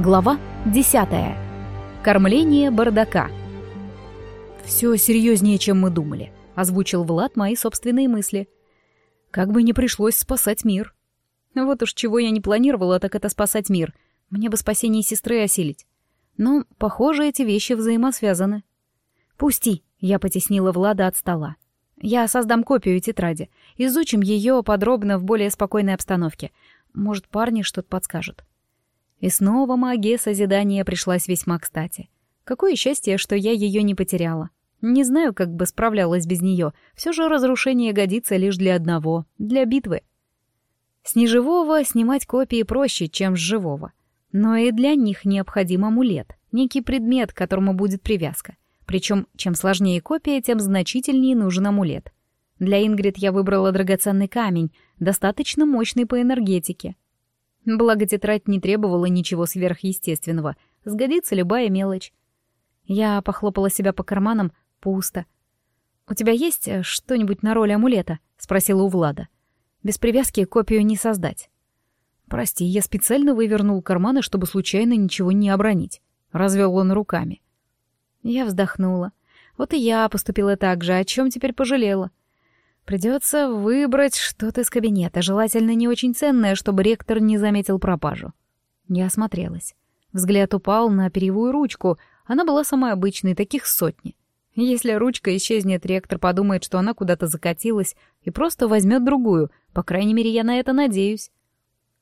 Глава 10. Кормление бардака. «Все серьезнее, чем мы думали», — озвучил Влад мои собственные мысли. «Как бы не пришлось спасать мир». Вот уж чего я не планировала, так это спасать мир. Мне бы спасение сестры осилить. Но, похоже, эти вещи взаимосвязаны. «Пусти», — я потеснила Влада от стола. «Я создам копию тетради. Изучим ее подробно в более спокойной обстановке. Может, парни что-то подскажут». И снова магия созидания пришлась весьма кстати. Какое счастье, что я ее не потеряла. Не знаю, как бы справлялась без нее. Все же разрушение годится лишь для одного — для битвы. С неживого снимать копии проще, чем с живого. Но и для них необходим амулет, некий предмет, к которому будет привязка. Причем, чем сложнее копия, тем значительнее нужен амулет. Для Ингрид я выбрала драгоценный камень, достаточно мощный по энергетике. Благо тетрадь не требовала ничего сверхъестественного, сгодится любая мелочь. Я похлопала себя по карманам, пусто. «У тебя есть э, что-нибудь на роль амулета?» — спросила у Влада. «Без привязки копию не создать». «Прости, я специально вывернул карманы, чтобы случайно ничего не обронить», — развел он руками. Я вздохнула. Вот и я поступила так же, о чем теперь пожалела. Придется выбрать что-то из кабинета, желательно не очень ценное, чтобы ректор не заметил пропажу. Я осмотрелась. Взгляд упал на перьевую ручку. Она была самой обычной, таких сотни. Если ручка исчезнет, ректор подумает, что она куда-то закатилась и просто возьмет другую. По крайней мере, я на это надеюсь.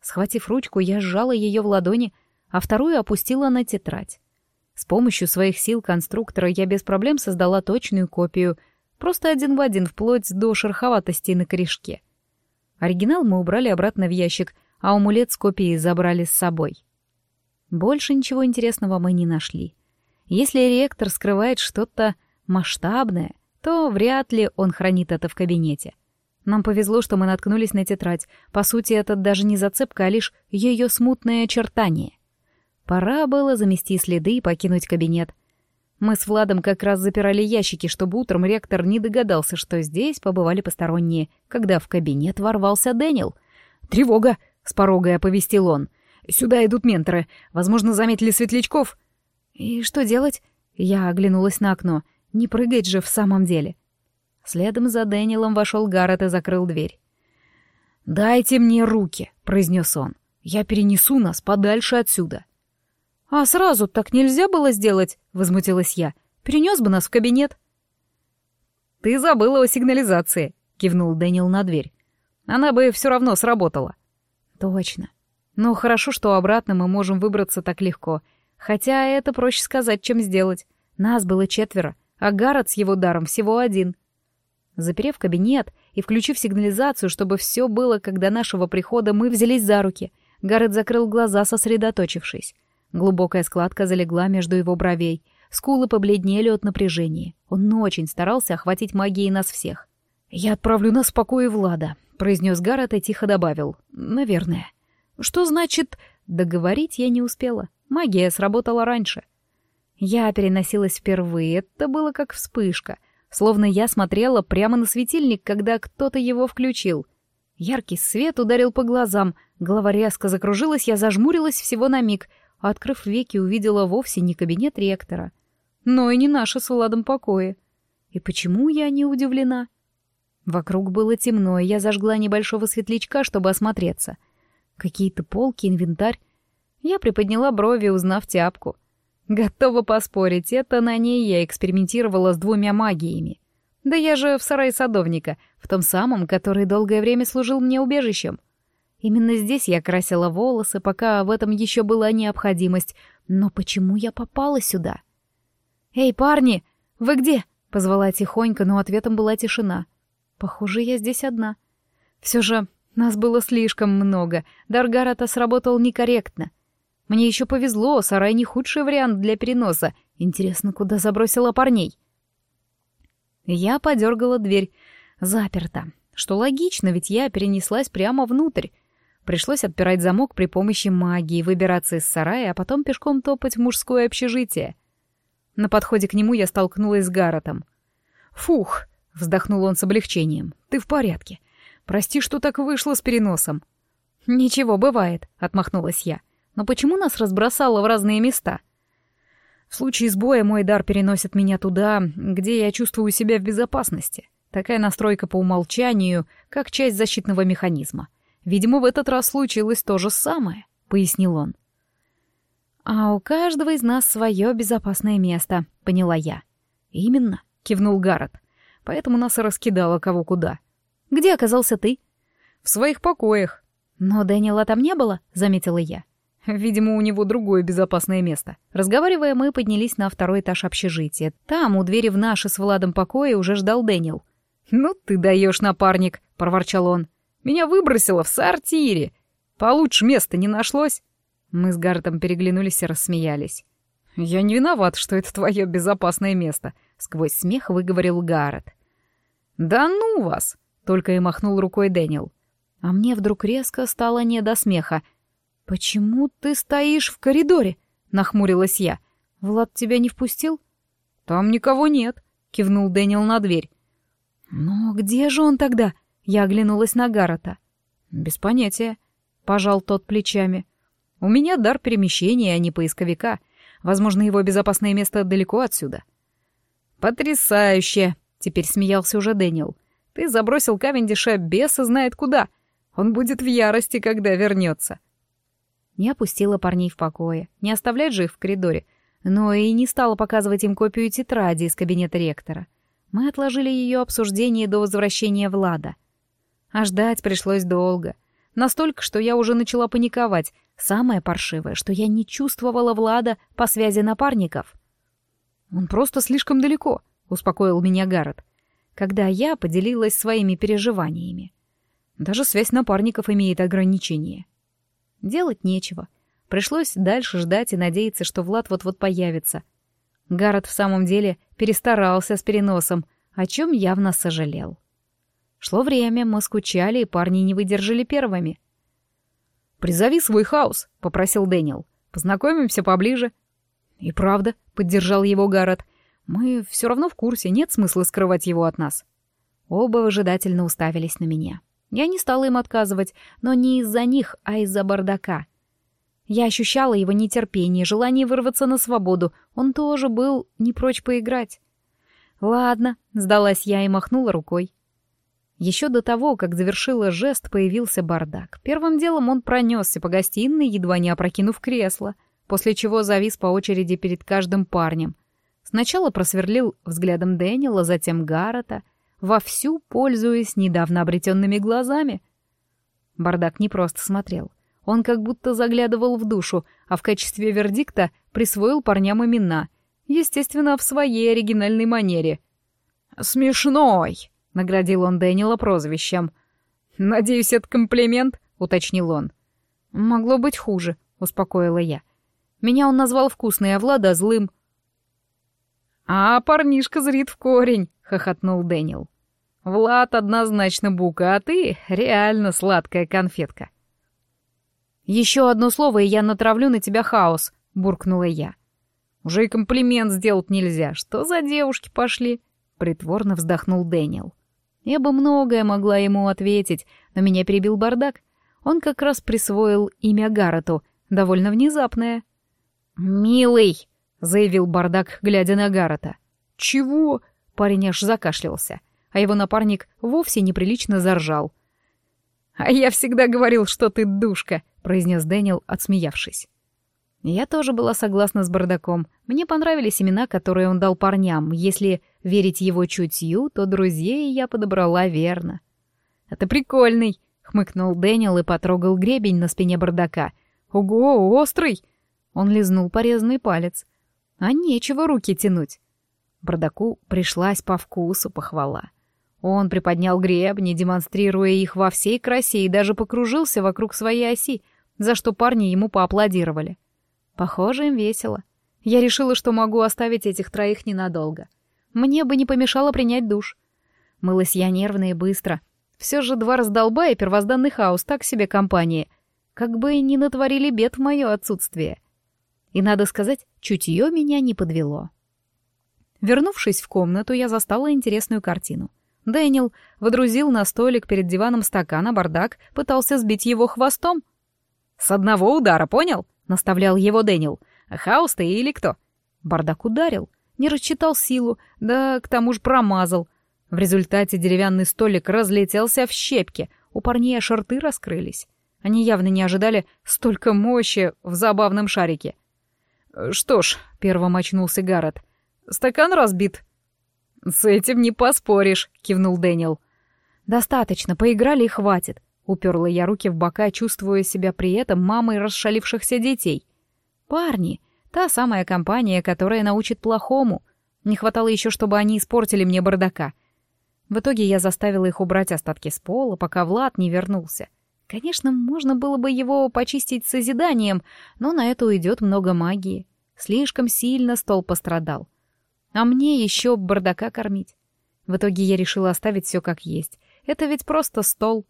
Схватив ручку, я сжала ее в ладони, а вторую опустила на тетрадь. С помощью своих сил конструктора я без проблем создала точную копию — Просто один в один, вплоть до шероховатости на корешке. Оригинал мы убрали обратно в ящик, а амулет с копией забрали с собой. Больше ничего интересного мы не нашли. Если ректор скрывает что-то масштабное, то вряд ли он хранит это в кабинете. Нам повезло, что мы наткнулись на тетрадь. По сути, это даже не зацепка, а лишь ее смутное очертание. Пора было замести следы и покинуть кабинет. Мы с Владом как раз запирали ящики, чтобы утром ректор не догадался, что здесь побывали посторонние, когда в кабинет ворвался Дэниел. «Тревога!» — с порога оповестил он. «Сюда идут менторы. Возможно, заметили светлячков». «И что делать?» Я оглянулась на окно. «Не прыгать же в самом деле». Следом за Дэниелом вошел Гаррет и закрыл дверь. «Дайте мне руки», — произнес он. «Я перенесу нас подальше отсюда». «А сразу так нельзя было сделать?» — возмутилась я. «Перенес бы нас в кабинет». «Ты забыла о сигнализации», — кивнул Дэниел на дверь. «Она бы все равно сработала». «Точно. Но хорошо, что обратно мы можем выбраться так легко. Хотя это проще сказать, чем сделать. Нас было четверо, а Гаррет с его даром всего один». Заперев кабинет и включив сигнализацию, чтобы все было, до нашего прихода, мы взялись за руки. Гаррет закрыл глаза, сосредоточившись. Глубокая складка залегла между его бровей. Скулы побледнели от напряжения. Он очень старался охватить магией нас всех. «Я отправлю нас в покое Влада», — произнес Гаррет и тихо добавил. «Наверное». «Что значит...» Договорить я не успела. Магия сработала раньше. Я переносилась впервые. Это было как вспышка. Словно я смотрела прямо на светильник, когда кто-то его включил. Яркий свет ударил по глазам. Голова резко закружилась, я зажмурилась всего на миг — а, открыв веки, увидела вовсе не кабинет ректора, но и не наше с Владом покои. И почему я не удивлена? Вокруг было темно, и я зажгла небольшого светлячка, чтобы осмотреться. Какие-то полки, инвентарь. Я приподняла брови, узнав тяпку. Готова поспорить, это на ней я экспериментировала с двумя магиями. Да я же в сарае садовника, в том самом, который долгое время служил мне убежищем. Именно здесь я красила волосы, пока в этом еще была необходимость. Но почему я попала сюда? «Эй, парни, вы где?» — позвала тихонько, но ответом была тишина. «Похоже, я здесь одна». Все же нас было слишком много. Даргарата сработал некорректно. Мне еще повезло, сарай не худший вариант для переноса. Интересно, куда забросила парней? Я подергала дверь. Заперта. Что логично, ведь я перенеслась прямо внутрь. Пришлось отпирать замок при помощи магии, выбираться из сарая, а потом пешком топать в мужское общежитие. На подходе к нему я столкнулась с Гаротом. «Фух!» — вздохнул он с облегчением. «Ты в порядке. Прости, что так вышло с переносом». «Ничего, бывает», — отмахнулась я. Но почему нас разбросало в разные места? В случае сбоя мой дар переносит меня туда, где я чувствую себя в безопасности. Такая настройка по умолчанию, как часть защитного механизма. Видимо, в этот раз случилось то же самое, — пояснил он. «А у каждого из нас свое безопасное место», — поняла я. «Именно», — кивнул Гаррет. «Поэтому нас и раскидало кого куда». «Где оказался ты?» «В своих покоях». «Но Дэниела там не было», — заметила я. Видимо, у него другое безопасное место. Разговаривая, мы поднялись на второй этаж общежития. Там, у двери в наши с Владом покоя, уже ждал Дэниел. «Ну ты даешь, напарник», — проворчал он. «Меня выбросило в сортире. Получше места не нашлось». Мы с Гартом переглянулись и рассмеялись. «Я не виноват, что это твое безопасное место», — сквозь смех выговорил Гаррет. «Да ну вас!» — только и махнул рукой Дэниел. А мне вдруг резко стало не до смеха — «Почему ты стоишь в коридоре?» — нахмурилась я. «Влад тебя не впустил?» «Там никого нет», — кивнул Дэниел на дверь. «Но где же он тогда?» — я оглянулась на Гаррета. «Без понятия», — пожал тот плечами. «У меня дар перемещения, а не поисковика. Возможно, его безопасное место далеко отсюда». «Потрясающе!» — теперь смеялся уже Дэниел. «Ты забросил Кавендиша беса знает куда. Он будет в ярости, когда вернется. Не опустила парней в покое, не оставлять же их в коридоре, но и не стала показывать им копию тетради из кабинета ректора. Мы отложили ее обсуждение до возвращения Влада. А ждать пришлось долго. Настолько, что я уже начала паниковать. Самое паршивое, что я не чувствовала Влада по связи напарников. «Он просто слишком далеко», — успокоил меня Гаррет, когда я поделилась своими переживаниями. Даже связь напарников имеет ограничения. Делать нечего. Пришлось дальше ждать и надеяться, что Влад вот-вот появится. Гаррет в самом деле перестарался с переносом, о чем явно сожалел. Шло время, мы скучали, и парни не выдержали первыми. «Призови свой хаос», — попросил Дэниел. «Познакомимся поближе». «И правда», — поддержал его Гаррет. «Мы все равно в курсе, нет смысла скрывать его от нас». Оба выжидательно уставились на меня. Я не стала им отказывать, но не из-за них, а из-за бардака. Я ощущала его нетерпение, желание вырваться на свободу. Он тоже был не прочь поиграть. «Ладно», — сдалась я и махнула рукой. Еще до того, как завершила жест, появился бардак. Первым делом он пронесся по гостиной, едва не опрокинув кресло, после чего завис по очереди перед каждым парнем. Сначала просверлил взглядом Дэниела, затем Гаррета — вовсю пользуясь недавно обретенными глазами. Бардак не просто смотрел. Он как будто заглядывал в душу, а в качестве вердикта присвоил парням имена. Естественно, в своей оригинальной манере. «Смешной!» — наградил он Дэниела прозвищем. «Надеюсь, это комплимент?» — уточнил он. «Могло быть хуже», — успокоила я. Меня он назвал вкусной, а Влада — злым. «А парнишка зрит в корень», — хохотнул Дэниел. «Влад однозначно бука, а ты реально сладкая конфетка». «Еще одно слово, и я натравлю на тебя хаос», — буркнула я. «Уже и комплимент сделать нельзя. Что за девушки пошли?» — притворно вздохнул Дэниел. Я бы многое могла ему ответить, но меня перебил бардак. Он как раз присвоил имя Гаррету, довольно внезапное. «Милый!» — заявил бардак, глядя на Гаррета. «Чего?» — парень аж закашлялся, а его напарник вовсе неприлично заржал. «А я всегда говорил, что ты душка», — произнес Дэниел, отсмеявшись. Я тоже была согласна с бардаком. Мне понравились имена, которые он дал парням. Если верить его чутью, то друзей я подобрала верно. «Это прикольный», — хмыкнул Дэниел и потрогал гребень на спине бардака. «Ого, острый!» Он лизнул порезанный палец. А нечего руки тянуть. Бардаку пришлась по вкусу похвала. Он приподнял гребни, демонстрируя их во всей красе, и даже покружился вокруг своей оси, за что парни ему поаплодировали. Похоже, им весело. Я решила, что могу оставить этих троих ненадолго. Мне бы не помешало принять душ. Мылась я нервно и быстро. Все же два раздолба и первозданный хаос так себе компании. Как бы не натворили бед в мое отсутствие. И, надо сказать, чутье меня не подвело. Вернувшись в комнату, я застала интересную картину. Дэниел водрузил на столик перед диваном стакан, а бардак пытался сбить его хвостом. «С одного удара, понял?» —— наставлял его Дэниел. «Хаус ты или кто?» Бардак ударил, не рассчитал силу, да к тому же промазал. В результате деревянный столик разлетелся в щепки, у парней аж рты раскрылись. Они явно не ожидали столько мощи в забавном шарике. «Что ж», — первым очнулся Гаррет, — «стакан разбит». «С этим не поспоришь», — кивнул Дэниел. «Достаточно, поиграли и хватит», — уперла я руки в бока, чувствуя себя при этом мамой расшалившихся детей. «Парни, та самая компания, которая научит плохому. Не хватало еще, чтобы они испортили мне бардака. В итоге я заставила их убрать остатки с пола, пока Влад не вернулся. Конечно, можно было бы его почистить созиданием, но на это уйдет много магии. Слишком сильно стол пострадал. А мне еще бардака кормить. В итоге я решила оставить все как есть. Это ведь просто стол.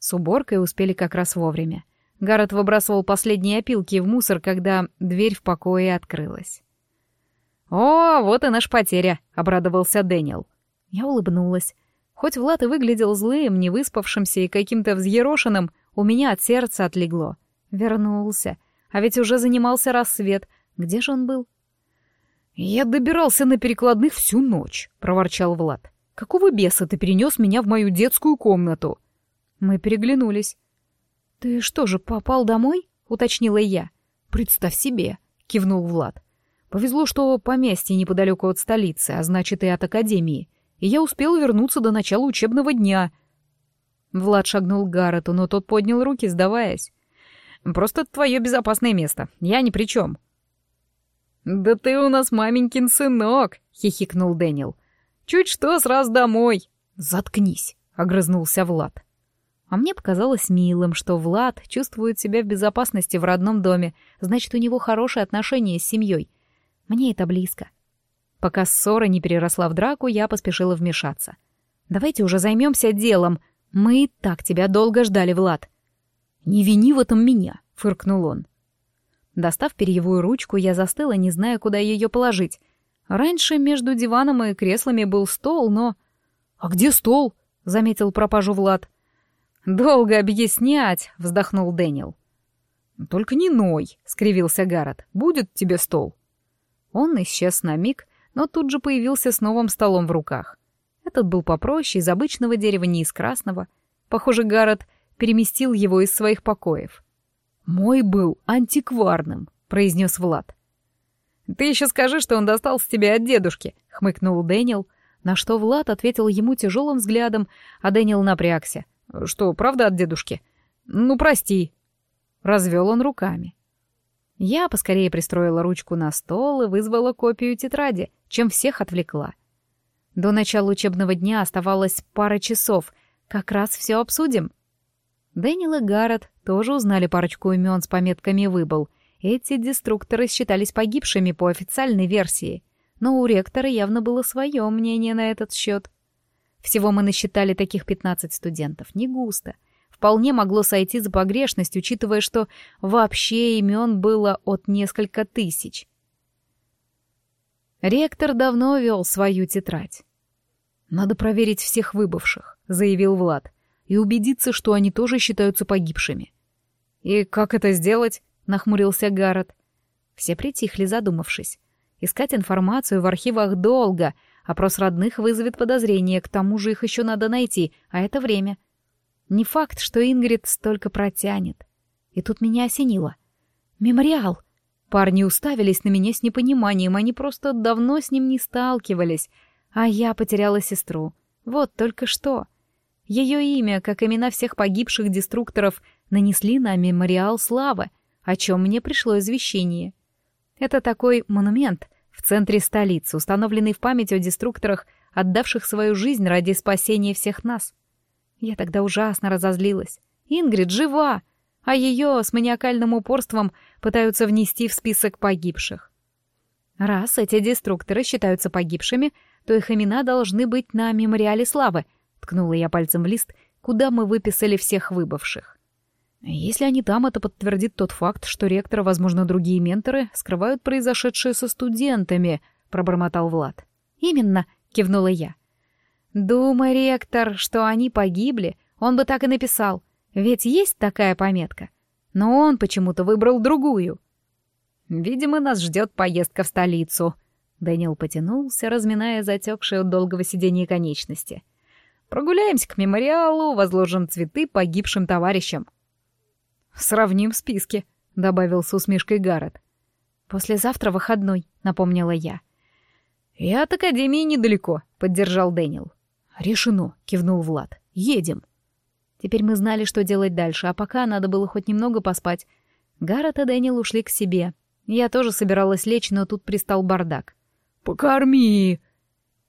С уборкой успели как раз вовремя. Гаррет выбрасывал последние опилки в мусор, когда дверь в покое открылась. «О, вот и наш потеря», — обрадовался Дэниел. Я улыбнулась. Хоть Влад и выглядел злым, невыспавшимся и каким-то взъерошенным, у меня от сердца отлегло. Вернулся. А ведь уже занимался рассвет. Где же он был? «Я добирался на перекладных всю ночь», — проворчал Влад. «Какого беса ты перенес меня в мою детскую комнату?» Мы переглянулись. «Ты что же, попал домой?» — уточнила я. «Представь себе», — кивнул Влад. «Повезло, что поместье неподалеку от столицы, а значит и от академии и я успел вернуться до начала учебного дня. Влад шагнул к Гаррету, но тот поднял руки, сдаваясь. «Просто твое безопасное место. Я ни при чем». «Да ты у нас маменькин сынок», — хихикнул Дэниел. «Чуть что, сразу домой». «Заткнись», — огрызнулся Влад. А мне показалось милым, что Влад чувствует себя в безопасности в родном доме, значит, у него хорошие отношения с семьей. Мне это близко. Пока ссора не переросла в драку, я поспешила вмешаться. «Давайте уже займемся делом. Мы и так тебя долго ждали, Влад». «Не вини в этом меня», — фыркнул он. Достав перьевую ручку, я застыла, не зная, куда ее положить. Раньше между диваном и креслами был стол, но... «А где стол?» — заметил пропажу Влад. «Долго объяснять», — вздохнул Дэниел. «Только не ной», — скривился Гаррет. «Будет тебе стол». Он исчез на миг, но тут же появился с новым столом в руках. Этот был попроще, из обычного дерева, не из красного. Похоже, Гаррет переместил его из своих покоев. «Мой был антикварным», — произнес Влад. «Ты еще скажи, что он достал с тебя от дедушки», — хмыкнул Дэниел, на что Влад ответил ему тяжелым взглядом, а Дэниел напрягся. «Что, правда от дедушки?» «Ну, прости». Развел он руками. Я поскорее пристроила ручку на стол и вызвала копию тетради, чем всех отвлекла. До начала учебного дня оставалось пара часов. Как раз все обсудим. Дэниел и Гаррет тоже узнали парочку имен с пометками «Выбыл». Эти деструкторы считались погибшими по официальной версии, но у ректора явно было свое мнение на этот счет. Всего мы насчитали таких 15 студентов, не густо — вполне могло сойти за погрешность, учитывая, что вообще имен было от несколько тысяч. Ректор давно вел свою тетрадь. «Надо проверить всех выбывших», — заявил Влад, «и убедиться, что они тоже считаются погибшими». «И как это сделать?» — нахмурился Гаррет. Все притихли, задумавшись. Искать информацию в архивах долго, опрос родных вызовет подозрение, к тому же их еще надо найти, а это время. Не факт, что Ингрид столько протянет. И тут меня осенило. «Мемориал!» Парни уставились на меня с непониманием, они просто давно с ним не сталкивались, а я потеряла сестру. Вот только что. Ее имя, как имена всех погибших деструкторов, нанесли на мемориал славы, о чем мне пришло извещение. Это такой монумент в центре столицы, установленный в память о деструкторах, отдавших свою жизнь ради спасения всех нас. Я тогда ужасно разозлилась. Ингрид жива, а ее с маниакальным упорством пытаются внести в список погибших. Раз эти деструкторы считаются погибшими, то их имена должны быть на мемориале славы, ткнула я пальцем в лист, куда мы выписали всех выбывших. Если они там, это подтвердит тот факт, что ректор, возможно, другие менторы скрывают произошедшее со студентами, пробормотал Влад. Именно, кивнула я. Думай, ректор, что они погибли, он бы так и написал. Ведь есть такая пометка. Но он почему-то выбрал другую. Видимо, нас ждет поездка в столицу. Дэниел потянулся, разминая затекшие от долгого сидения конечности. Прогуляемся к мемориалу, возложим цветы погибшим товарищам. Сравним списки, добавил с усмешкой Гаррет. Послезавтра выходной, напомнила я. «И от Академии недалеко», — поддержал Дэниел. «Решено», — кивнул Влад. «Едем». Теперь мы знали, что делать дальше, а пока надо было хоть немного поспать. Гаррет и Дэниел ушли к себе. Я тоже собиралась лечь, но тут пристал бардак. «Покорми!»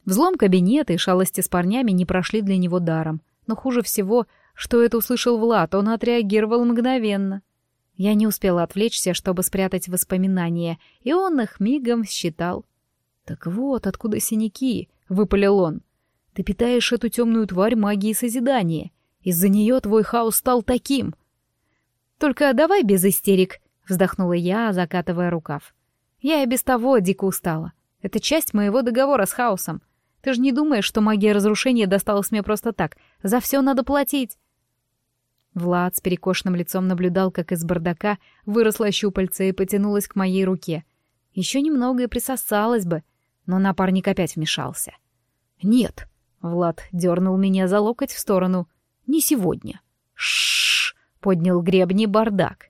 Взлом кабинета и шалости с парнями не прошли для него даром. Но хуже всего, что это услышал Влад, он отреагировал мгновенно. Я не успела отвлечься, чтобы спрятать воспоминания, и он их мигом считал. «Так вот, откуда синяки?» — выпалил он. «Ты питаешь эту темную тварь магией созидания. Из-за нее твой хаос стал таким». «Только давай без истерик», — вздохнула я, закатывая рукав. «Я и без того дико устала. Это часть моего договора с хаосом. Ты же не думаешь, что магия разрушения досталась мне просто так? За все надо платить». Влад с перекошенным лицом наблюдал, как из бардака выросла щупальце и потянулась к моей руке. Еще немного и присосалась бы — но напарник опять вмешался. «Нет», — Влад дернул меня за локоть в сторону, — «не сегодня». «Шшш», — поднял гребни бардак.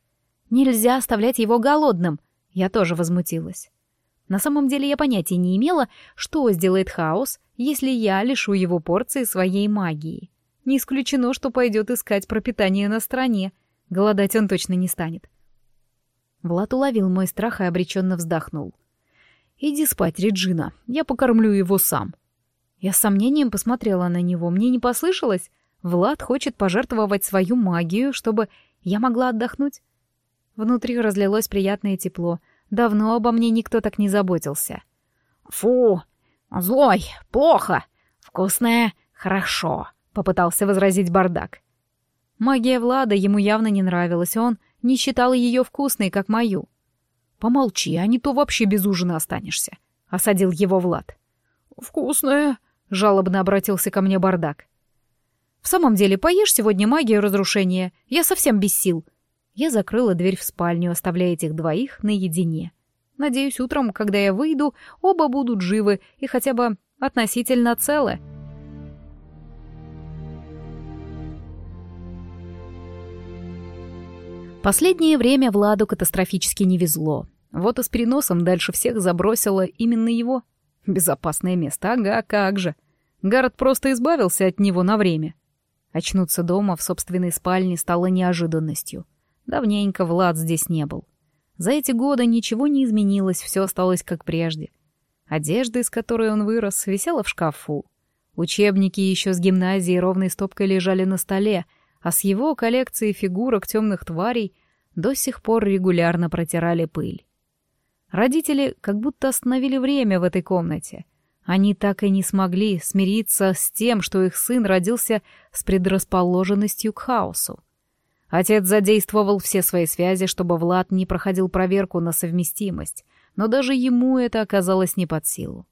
«Нельзя оставлять его голодным», — я тоже возмутилась. На самом деле я понятия не имела, что сделает хаос, если я лишу его порции своей магии. Не исключено, что пойдет искать пропитание на стороне. Голодать он точно не станет. Влад уловил мой страх и обреченно вздохнул. «Иди спать, Реджина, я покормлю его сам». Я с сомнением посмотрела на него. Мне не послышалось? Влад хочет пожертвовать свою магию, чтобы я могла отдохнуть? Внутри разлилось приятное тепло. Давно обо мне никто так не заботился. «Фу! Злой! Плохо! Вкусное! Хорошо!» — попытался возразить бардак. Магия Влада ему явно не нравилась, он не считал ее вкусной, как мою. «Помолчи, а не то вообще без ужина останешься», — осадил его Влад. «Вкусная», — жалобно обратился ко мне бардак. «В самом деле, поешь сегодня магию разрушения. Я совсем без сил». Я закрыла дверь в спальню, оставляя этих двоих наедине. Надеюсь, утром, когда я выйду, оба будут живы и хотя бы относительно целы. Последнее время Владу катастрофически не везло. Вот и с переносом дальше всех забросило именно его. Безопасное место, ага, как же. Гаррет просто избавился от него на время. Очнуться дома в собственной спальне стало неожиданностью. Давненько Влад здесь не был. За эти годы ничего не изменилось, все осталось как прежде. Одежда, из которой он вырос, висела в шкафу. Учебники еще с гимназии ровной стопкой лежали на столе, а с его коллекцией фигурок темных тварей до сих пор регулярно протирали пыль. Родители как будто остановили время в этой комнате. Они так и не смогли смириться с тем, что их сын родился с предрасположенностью к хаосу. Отец задействовал все свои связи, чтобы Влад не проходил проверку на совместимость, но даже ему это оказалось не под силу.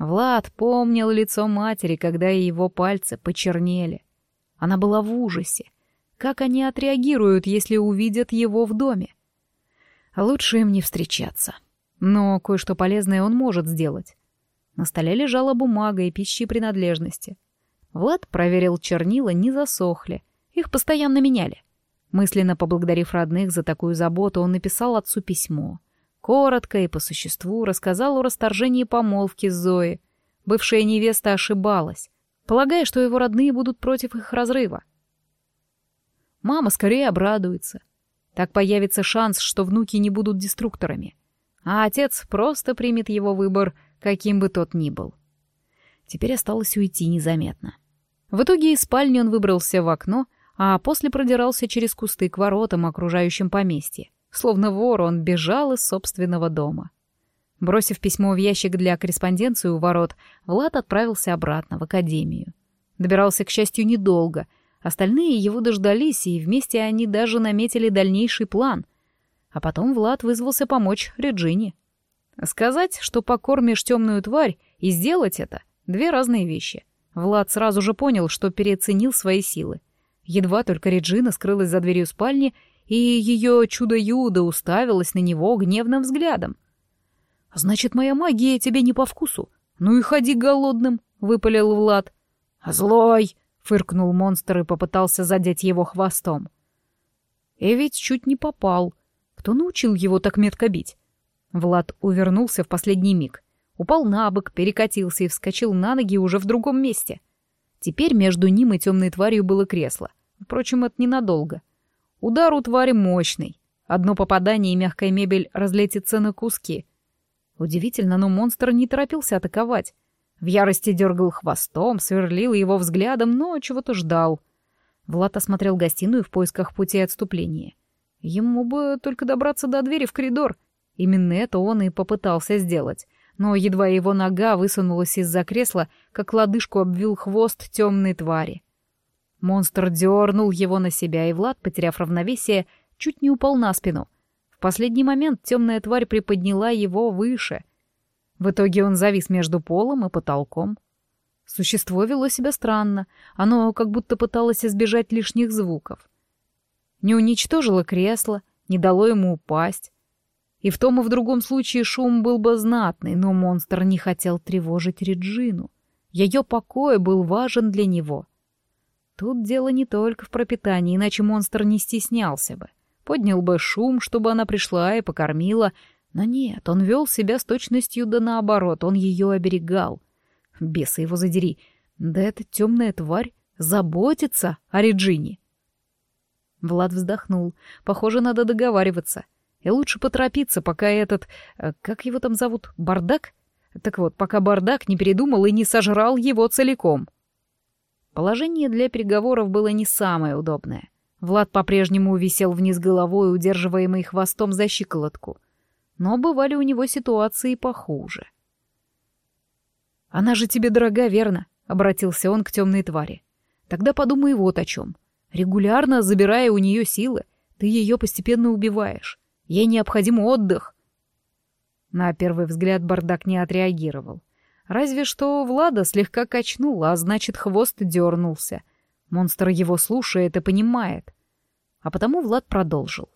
Влад помнил лицо матери, когда его пальцы почернели. Она была в ужасе. Как они отреагируют, если увидят его в доме? Лучше им не встречаться. Но кое-что полезное он может сделать. На столе лежала бумага и пищи принадлежности. Влад проверил чернила, не засохли. Их постоянно меняли. Мысленно поблагодарив родных за такую заботу, он написал отцу письмо. Коротко и по существу рассказал о расторжении помолвки Зоей. Бывшая невеста ошибалась, полагая, что его родные будут против их разрыва. Мама скорее обрадуется — так появится шанс, что внуки не будут деструкторами. А отец просто примет его выбор, каким бы тот ни был. Теперь осталось уйти незаметно. В итоге из спальни он выбрался в окно, а после продирался через кусты к воротам, окружающим поместье. Словно вор, он бежал из собственного дома. Бросив письмо в ящик для корреспонденции у ворот, Влад отправился обратно в академию. Добирался, к счастью, недолго — Остальные его дождались, и вместе они даже наметили дальнейший план. А потом Влад вызвался помочь Реджине. Сказать, что покормишь темную тварь, и сделать это — две разные вещи. Влад сразу же понял, что переоценил свои силы. Едва только Реджина скрылась за дверью спальни, и ее чудо-юдо уставилось на него гневным взглядом. «Значит, моя магия тебе не по вкусу? Ну и ходи голодным», — выпалил Влад. «Злой!» — фыркнул монстр и попытался задеть его хвостом. И ведь чуть не попал. Кто научил его так метко бить? Влад увернулся в последний миг. Упал на бок, перекатился и вскочил на ноги уже в другом месте. Теперь между ним и темной тварью было кресло. Впрочем, это ненадолго. Удар у твари мощный. Одно попадание, и мягкая мебель разлетится на куски. Удивительно, но монстр не торопился атаковать. В ярости дергал хвостом, сверлил его взглядом, но чего-то ждал. Влад осмотрел гостиную в поисках пути отступления. Ему бы только добраться до двери в коридор. Именно это он и попытался сделать. Но едва его нога высунулась из-за кресла, как лодыжку обвил хвост темной твари. Монстр дернул его на себя, и Влад, потеряв равновесие, чуть не упал на спину. Последний момент темная тварь приподняла его выше. В итоге он завис между полом и потолком. Существо вело себя странно, оно как будто пыталось избежать лишних звуков. Не уничтожило кресло, не дало ему упасть. И в том и в другом случае шум был бы знатный, но монстр не хотел тревожить Реджину. Ее покой был важен для него. Тут дело не только в пропитании, иначе монстр не стеснялся бы. Поднял бы шум, чтобы она пришла и покормила. Но нет, он вел себя с точностью да наоборот, он ее оберегал. Беса его задери. Да эта темная тварь заботится о Реджине. Влад вздохнул. Похоже, надо договариваться. И лучше поторопиться, пока этот... Э, как его там зовут? Бардак? Так вот, пока Бардак не передумал и не сожрал его целиком. Положение для переговоров было не самое удобное. Влад по-прежнему висел вниз головой, удерживаемый хвостом за щиколотку. Но бывали у него ситуации похуже. «Она же тебе дорога, верно?» — обратился он к темной твари. «Тогда подумай вот о чем. Регулярно забирая у нее силы, ты ее постепенно убиваешь. Ей необходим отдых». На первый взгляд бардак не отреагировал. Разве что Влада слегка качнула, а значит, хвост дернулся. Монстр его слушает и понимает. А потому Влад продолжил.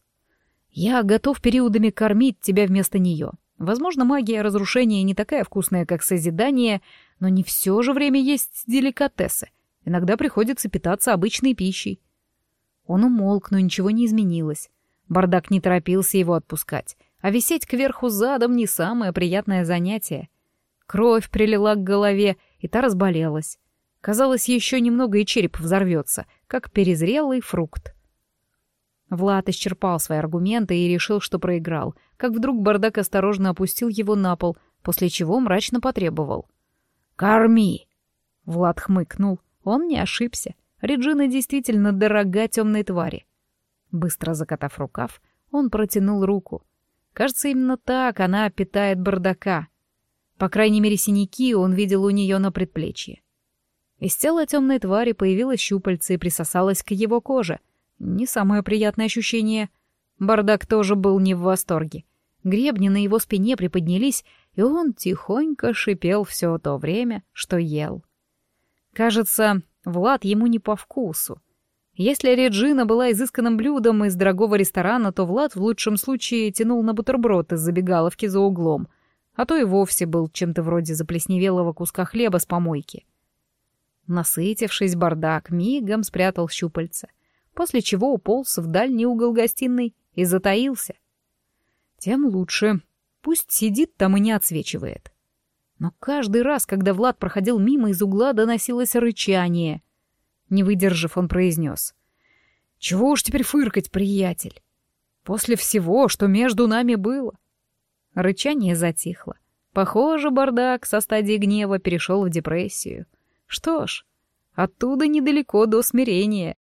«Я готов периодами кормить тебя вместо нее. Возможно, магия разрушения не такая вкусная, как созидание, но не все же время есть деликатесы. Иногда приходится питаться обычной пищей. Он умолк, но ничего не изменилось. Бардак не торопился его отпускать, а висеть кверху задом не самое приятное занятие. Кровь прилила к голове, и та разболелась. Казалось, еще немного и череп взорвется, как перезрелый фрукт. Влад исчерпал свои аргументы и решил, что проиграл, как вдруг бардак осторожно опустил его на пол, после чего мрачно потребовал. «Корми!» Влад хмыкнул. Он не ошибся. Реджина действительно дорога темной твари. Быстро закатав рукав, он протянул руку. Кажется, именно так она питает бардака. По крайней мере, синяки он видел у нее на предплечье. Из тела темной твари появилась щупальце и присосалась к его коже, не самое приятное ощущение. Бардак тоже был не в восторге. Гребни на его спине приподнялись, и он тихонько шипел все то время, что ел. Кажется, Влад ему не по вкусу. Если Реджина была изысканным блюдом из дорогого ресторана, то Влад в лучшем случае тянул на бутерброд из забегаловки за углом, а то и вовсе был чем-то вроде заплесневелого куска хлеба с помойки. Насытившись, бардак мигом спрятал щупальца после чего уполз в дальний угол гостиной и затаился. Тем лучше. Пусть сидит там и не отсвечивает. Но каждый раз, когда Влад проходил мимо, из угла доносилось рычание. Не выдержав, он произнес. «Чего уж теперь фыркать, приятель? После всего, что между нами было». Рычание затихло. Похоже, бардак со стадии гнева перешел в депрессию. Что ж, оттуда недалеко до смирения.